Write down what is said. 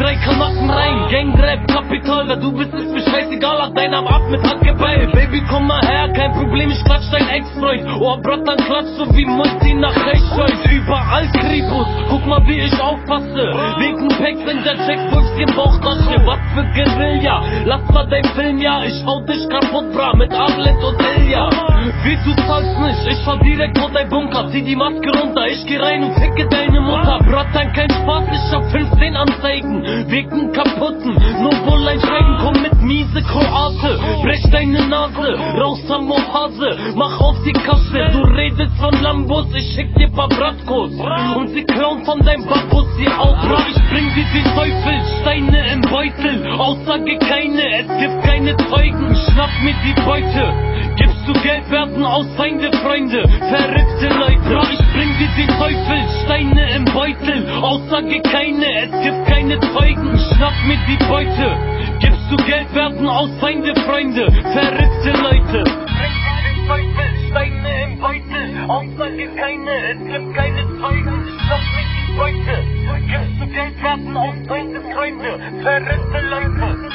drei Kanacken rein, Gangrap, Kapital, du bist, ist mir scheißegal, lag dein Arm ab mit Hackeball. Baby, komm mal her, kein Problem, ich klatsch dein Ex-Freund. Oh, Brat, dann klatsch so wie Multi nach Rechtsscheiß. Überall Kribus, guck mal, wie ich aufpasse. Wegen Packs in der Checkpulschen Bauchtasche, was für Guerilla. Lass mal dein Film, ja, ich hau dich kaputt, bra, mit Arlet und Ilja. Wie du zahlst nicht, ich fahr direkt vor dein Bunker, zieh die Maske runter, ich geh rein und ficke deine Mutter. Bratan, kein Spaß, ich hab 15 Anzeigen, wegen kaputten. Nur wohl ein Schweigen, komm mit miese Kroate, brech deine Nase, raus am Mohase, mach auf die Kasse. Du redest von Lambos, ich schick dir paar Bratkos. Und sie klauen von deinem sie auch, bra, ich bring dir die Teufel, Steine im Beutel, Aussage keine, es gibt keine Zeugen, schnapp mir die Beute. Gibst du Geld, werden aus Feinde Freunde, verrückte Leute. Ich bring dir den Teufel, Steine im Beutel, Aussage keine, es gibt keine Zeugen, schnapp mir die Beute. Du Geld, werden aus Feinde Freunde, verrückte Leute. Steine im Beutel, Aussage keine, es gibt keine Zeugen, schnapp mir die Beute. Gibst du Geld, werden aus Feinde Freunde, verrückte Leute.